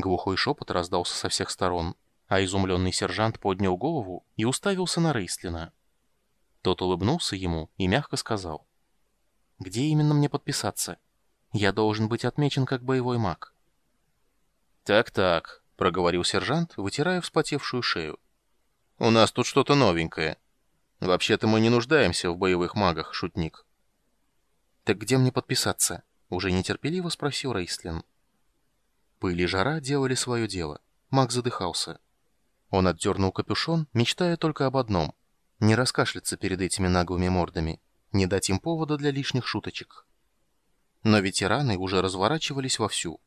Глухой шепот раздался со всех сторон, а изумленный сержант поднял голову и уставился на Рейслина. Тот улыбнулся ему и мягко сказал. «Где именно мне подписаться? Я должен быть отмечен как боевой маг». «Так-так», — проговорил сержант, вытирая вспотевшую шею. «У нас тут что-то новенькое. Вообще-то мы не нуждаемся в боевых магах, шутник». «Так где мне подписаться?» — уже нетерпеливо спросил Рейслин. Пыль и жара делали свое дело. Маг задыхался. Он отдернул капюшон, мечтая только об одном — не раскашляться перед этими наглыми мордами, не дать им повода для лишних шуточек. Но ветераны уже разворачивались вовсю.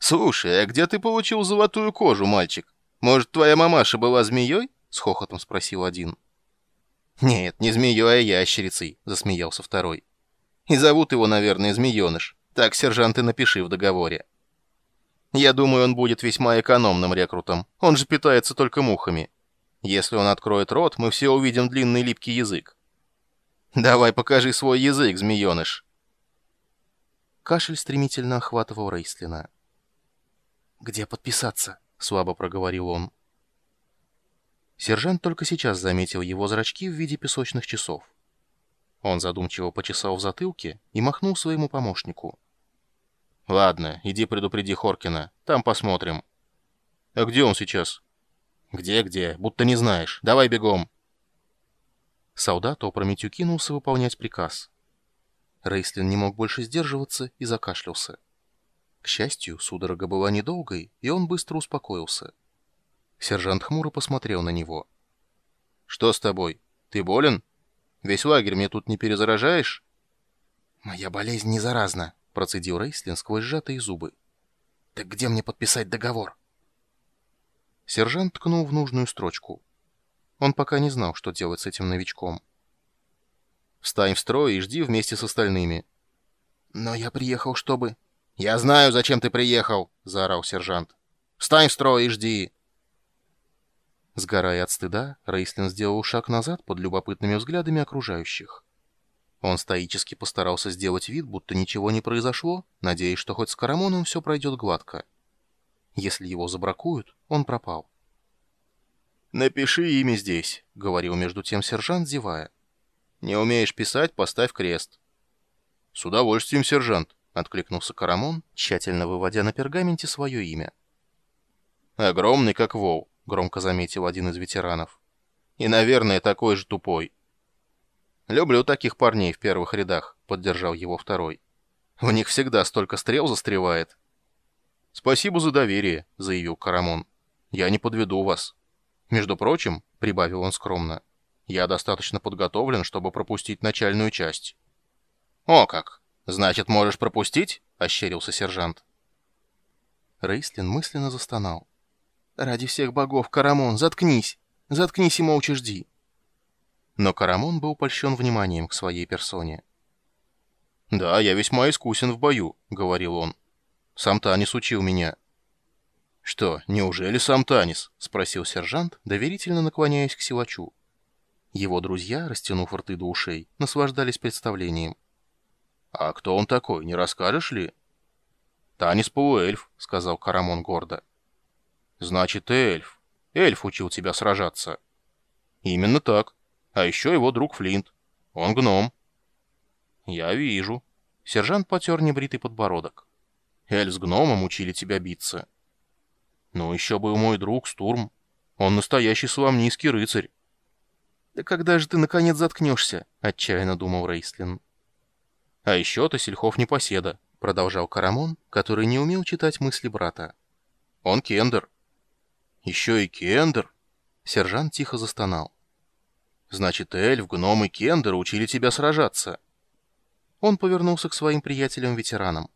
«Слушай, а где ты получил золотую кожу, мальчик? Может, твоя мамаша была змеей?» — с хохотом спросил один. «Нет, не змеей, а ящерицей», — засмеялся второй. «И зовут его, наверное, змееныш. Так, сержант, и напиши в договоре». Я думаю, он будет весьма экономным рекрутом. Он же питается только мухами. Если он откроет рот, мы все увидим длинный липкий язык. Давай покажи свой язык, змееныш. Кашель стремительно охватывал Рейслина. «Где подписаться?» — слабо проговорил он. Сержант только сейчас заметил его зрачки в виде песочных часов. Он задумчиво почесал в затылке и махнул своему помощнику. «Ладно, иди предупреди Хоркина. Там посмотрим». «А где он сейчас?» «Где-где? Будто не знаешь. Давай бегом». Солдат опрометью кинулся выполнять приказ. Рейслин не мог больше сдерживаться и закашлялся. К счастью, судорога была недолгой, и он быстро успокоился. Сержант хмуро посмотрел на него. «Что с тобой? Ты болен? Весь лагерь мне тут не перезаражаешь?» «Моя болезнь не заразна», Процедил Рейслин сквозь сжатые зубы. «Так где мне подписать договор?» Сержант ткнул в нужную строчку. Он пока не знал, что делать с этим новичком. «Встань в строй и жди вместе с остальными». «Но я приехал, чтобы...» «Я знаю, зачем ты приехал!» — заорал сержант. «Встань в строй и жди!» Сгорая от стыда, Рейслин сделал шаг назад под любопытными взглядами окружающих. Он стоически постарался сделать вид, будто ничего не произошло, надеясь, что хоть с Карамоном все пройдет гладко. Если его забракуют, он пропал. «Напиши имя здесь», — говорил между тем сержант, зевая. «Не умеешь писать, поставь крест». «С удовольствием, сержант», — откликнулся Карамон, тщательно выводя на пергаменте свое имя. «Огромный, как вол», — громко заметил один из ветеранов. «И, наверное, такой же тупой». «Люблю таких парней в первых рядах», — поддержал его второй. «В них всегда столько стрел застревает». «Спасибо за доверие», — заявил Карамон. «Я не подведу вас». «Между прочим», — прибавил он скромно, — «я достаточно подготовлен, чтобы пропустить начальную часть». «О как! Значит, можешь пропустить?» — ощерился сержант. Рейслин мысленно застонал. «Ради всех богов, Карамон, заткнись! Заткнись и молча жди!» Но Карамон был польщен вниманием к своей персоне. «Да, я весьма искусен в бою», — говорил он. «Сам Танис учил меня». «Что, неужели сам Танис?» — спросил сержант, доверительно наклоняясь к силачу. Его друзья, растянув рты до ушей, наслаждались представлением. «А кто он такой, не расскажешь ли?» «Танис полуэльф», — сказал Карамон гордо. «Значит, эльф. Эльф учил тебя сражаться». «Именно так. А еще его друг Флинт. Он гном». «Я вижу». Сержант потер небритый подбородок. «Эль с гномом учили тебя биться». «Ну, еще был мой друг Стурм. Он настоящий соломнийский рыцарь». «Да когда же ты, наконец, заткнешься?» — отчаянно думал Рейслин. «А еще ты сельхов непоседа», — продолжал Карамон, который не умел читать мысли брата. «Он кендер». «Еще и кендер?» Сержант тихо застонал. Значит, эльф, гном и кендер учили тебя сражаться. Он повернулся к своим приятелям-ветеранам.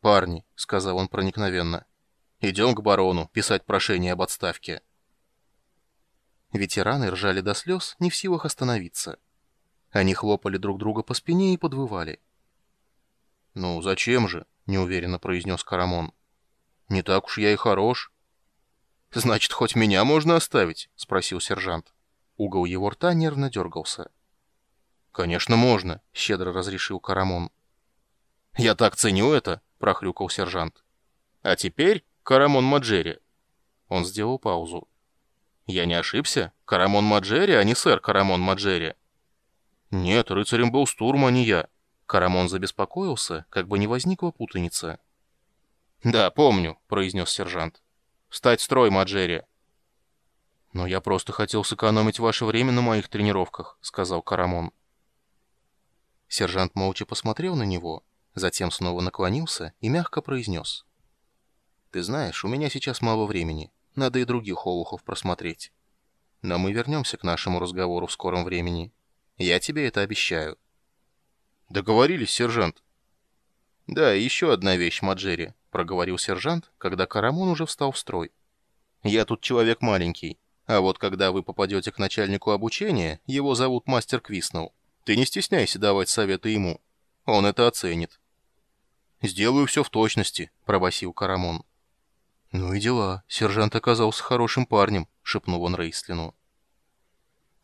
«Парни», — сказал он проникновенно, — «идем к барону писать прошение об отставке». Ветераны ржали до слез, не в силах остановиться. Они хлопали друг друга по спине и подвывали. «Ну, зачем же?» — неуверенно произнес Карамон. «Не так уж я и хорош». «Значит, хоть меня можно оставить?» — спросил сержант. Угол его рта нервно дергался. «Конечно, можно», — щедро разрешил Карамон. «Я так ценю это», — прохрюкал сержант. «А теперь Карамон Маджери». Он сделал паузу. «Я не ошибся? Карамон Маджери, а не сэр Карамон Маджери?» «Нет, рыцарем был Стурм, а не я». Карамон забеспокоился, как бы не возникла путаница. «Да, помню», — произнес сержант. «Встать строй, Маджери». «Но я просто хотел сэкономить ваше время на моих тренировках», — сказал Карамон. Сержант молча посмотрел на него, затем снова наклонился и мягко произнес. «Ты знаешь, у меня сейчас мало времени. Надо и других олухов просмотреть. Но мы вернемся к нашему разговору в скором времени. Я тебе это обещаю». «Договорились, сержант?» «Да, еще одна вещь, Маджери», — проговорил сержант, когда Карамон уже встал в строй. «Я тут человек маленький, а вот когда вы попадете к начальнику обучения, его зовут Мастер Квиснелл. Ты не стесняйся давать советы ему. Он это оценит». «Сделаю все в точности», — пробасил Карамон. «Ну и дела. Сержант оказался хорошим парнем», — шепнул он Рейслину.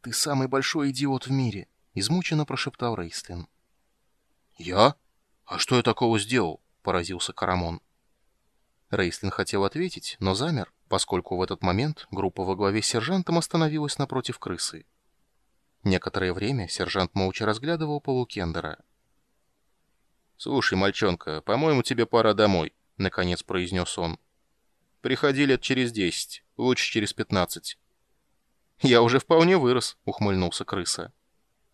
«Ты самый большой идиот в мире», — измученно прошептал Рейслин. «Я? А что я такого сделал?» — поразился Карамон. Рейслин хотел ответить, но замер, поскольку в этот момент группа во главе с сержантом остановилась напротив крысы. Некоторое время сержант молча разглядывал полукендера. «Слушай, мальчонка, по-моему, тебе пора домой», — наконец произнес он. «Приходи лет через десять, лучше через пятнадцать». «Я уже вполне вырос», — ухмыльнулся крыса.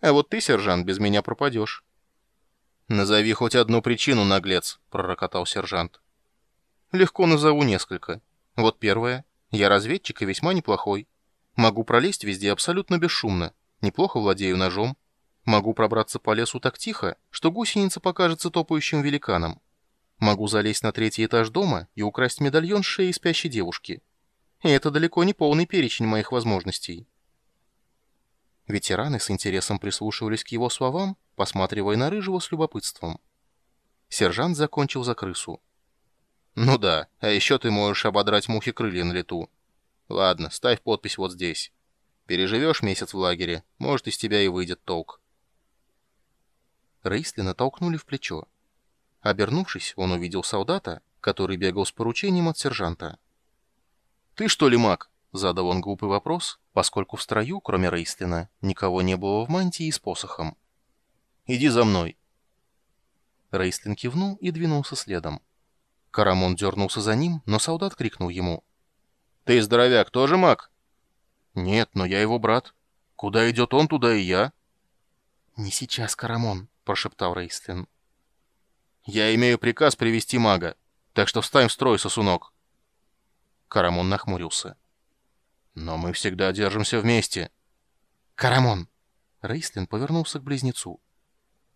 «А вот ты, сержант, без меня пропадешь». «Назови хоть одну причину, наглец», — пророкотал сержант. «Легко назову несколько. Вот первое. Я разведчик и весьма неплохой. Могу пролезть везде абсолютно бесшумно. Неплохо владею ножом. Могу пробраться по лесу так тихо, что гусеница покажется топающим великаном. Могу залезть на третий этаж дома и украсть медальон с шеи спящей девушки. И это далеко не полный перечень моих возможностей. Ветераны с интересом прислушивались к его словам, посматривая на Рыжего с любопытством. Сержант закончил за крысу. «Ну да, а еще ты можешь ободрать мухи крылья на лету. Ладно, ставь подпись вот здесь. Переживешь месяц в лагере, может, из тебя и выйдет толк». Рейслина толкнули в плечо. Обернувшись, он увидел солдата, который бегал с поручением от сержанта. «Ты что ли маг?» — задал он глупый вопрос, поскольку в строю, кроме Рейслина, никого не было в мантии и с посохом. «Иди за мной». Рейслин кивнул и двинулся следом. Карамон дернулся за ним, но солдат крикнул ему. «Ты, здоровяк, тоже маг?» «Нет, но я его брат. Куда идет он, туда и я». «Не сейчас, Карамон», — прошептал Рейслин. «Я имею приказ привести мага, так что встань в строй, сосунок». Карамон нахмурился. «Но мы всегда держимся вместе». «Карамон!» Рейслин повернулся к близнецу.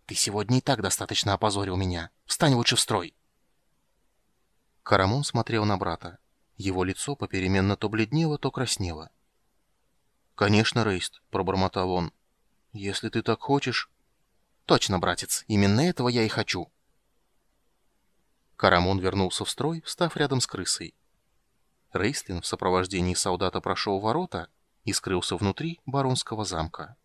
«Ты сегодня и так достаточно опозорил меня. Встань лучше в строй». Карамон смотрел на брата. Его лицо попеременно то бледнело, то краснело. «Конечно, Рейст», — пробормотал он. «Если ты так хочешь...» «Точно, братец, именно этого я и хочу». Карамон вернулся в строй, встав рядом с крысой. Рейстлин в сопровождении солдата прошел ворота и скрылся внутри баронского замка.